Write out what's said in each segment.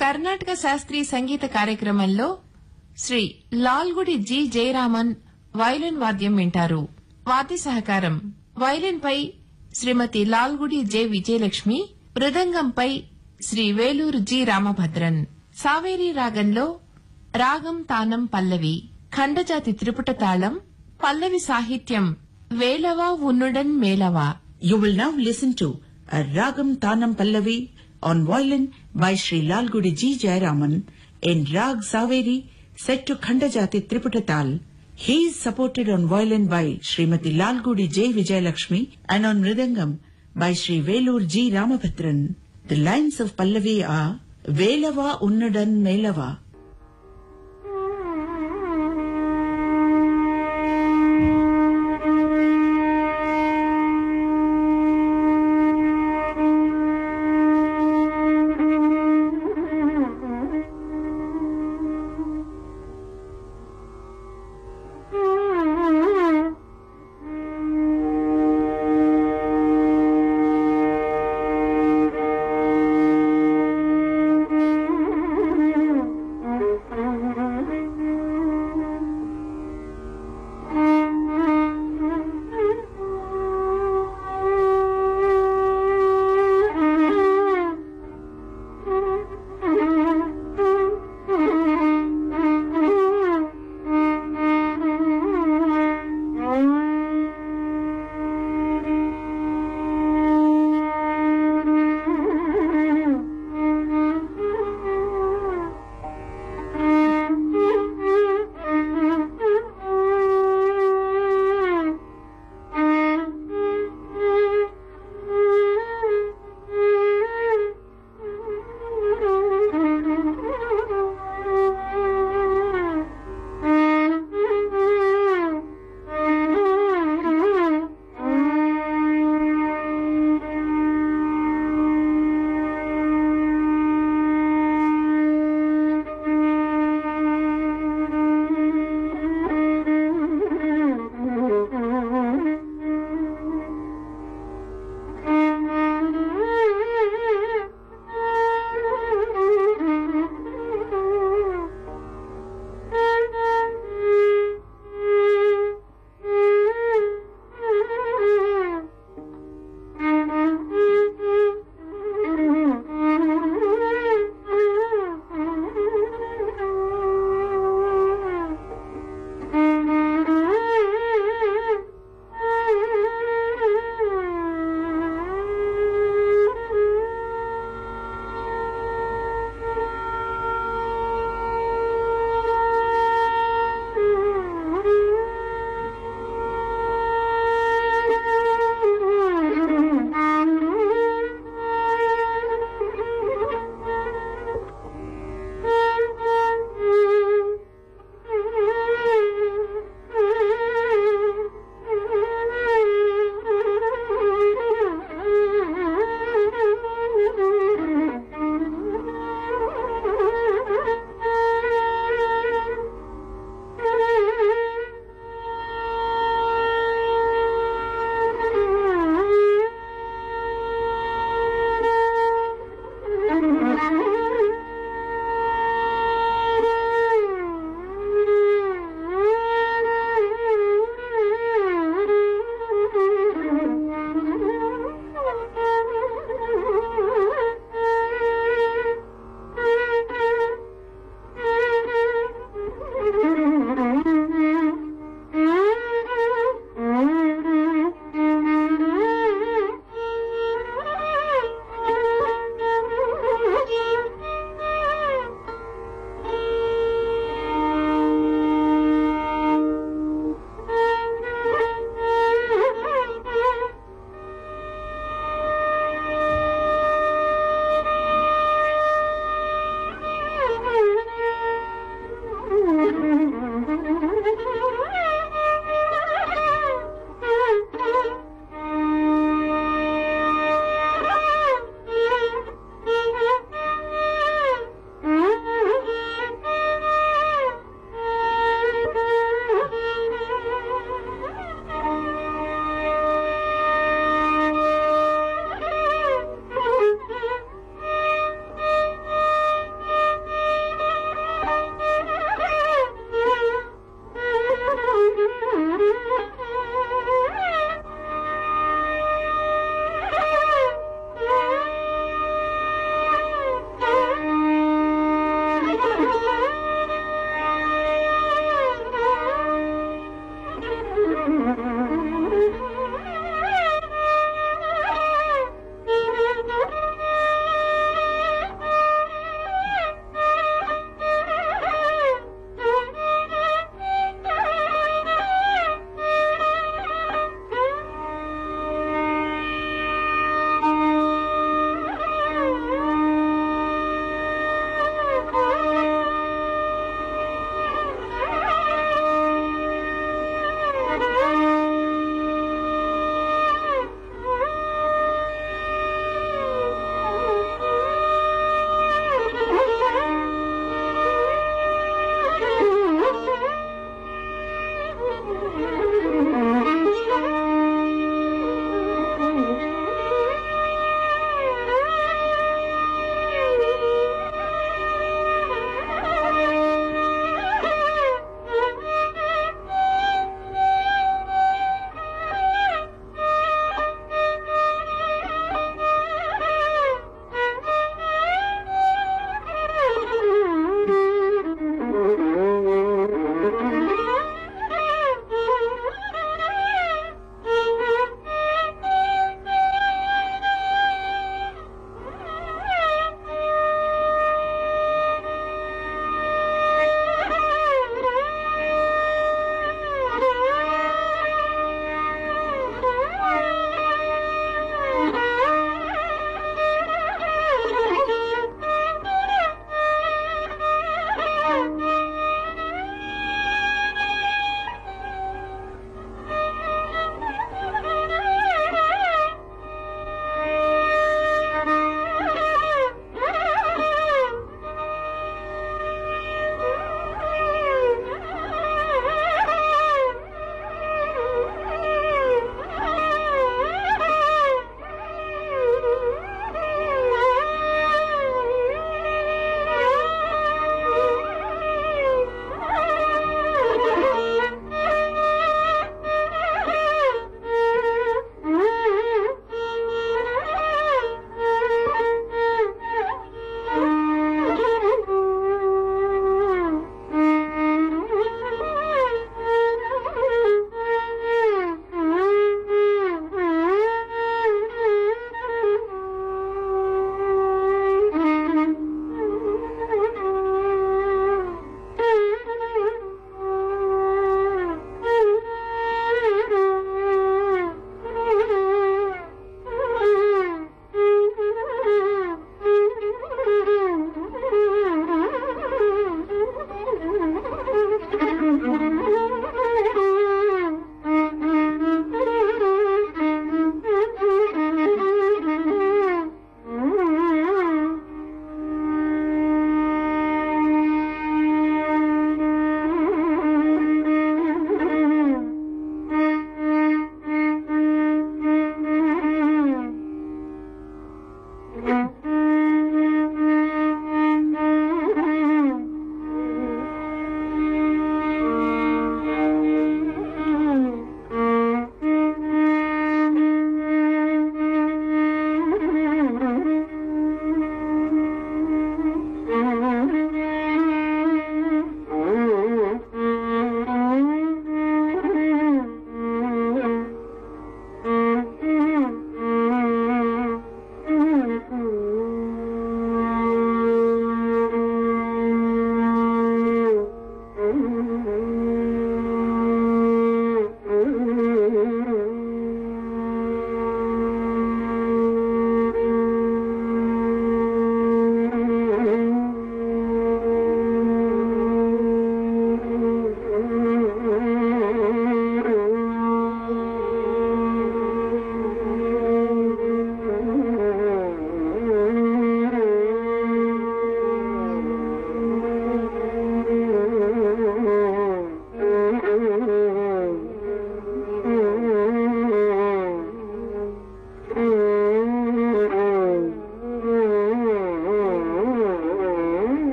కర్ణాటక శాస్త్రీయ సంగీత కార్యక్రమంలో శ్రీ లాల్గుడి జి జయరామన్ వైలిన్ వాద్యం వింటారు. వాద్య సహకారం. వైలిన్పై శ్రీమతి లాల్గుడి జె విజయలక్ష్మి మృదంగంపై శ్రీ వేలూరు జి రామభద్రన్. సావేరి రాగంలో రాగం తానం పల్లవి. ఖండజాతి త్రిపుట తాళం పల్లవి సాహిత్యం వేలవా ఉన్నుడన్ మేలవా. You will now listen to ragam tanam pallavi on violin by Sri Lalgudi G. Jayaraman in Rag Saveri set to Khandajati Triputatal. He is supported on violin by Srimati Lalgudi J. Vijayalakshmi and on Mridangam by Sri Velur G. Ramabhadran. The lines of Pallavi are Velava Unnadan Melava.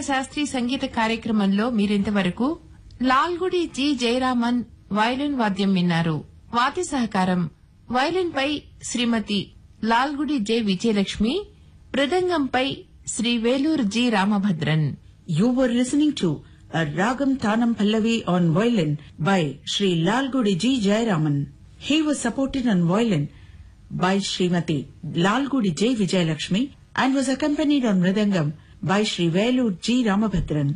Sastry సంగీత కార్యక్రమంలో మీరింతవరకు Lalgudi G Jayaraman violin వాద్యం విన్నారు. వాద్య సహకారం. Violin వయలిన్పై Shrimati Lalgudi J Vijayalakshmi మృదంగంపై Shri Velur G Ramabhadran. You're listening to ragam tanam pallavi on violin by Shri Lalgudi G Jayaraman he was supported on violin by Shrimati Lalgudi J Vijayalakshmi and was accompanied on mridangam by Sri Velur G. Ramabhadran.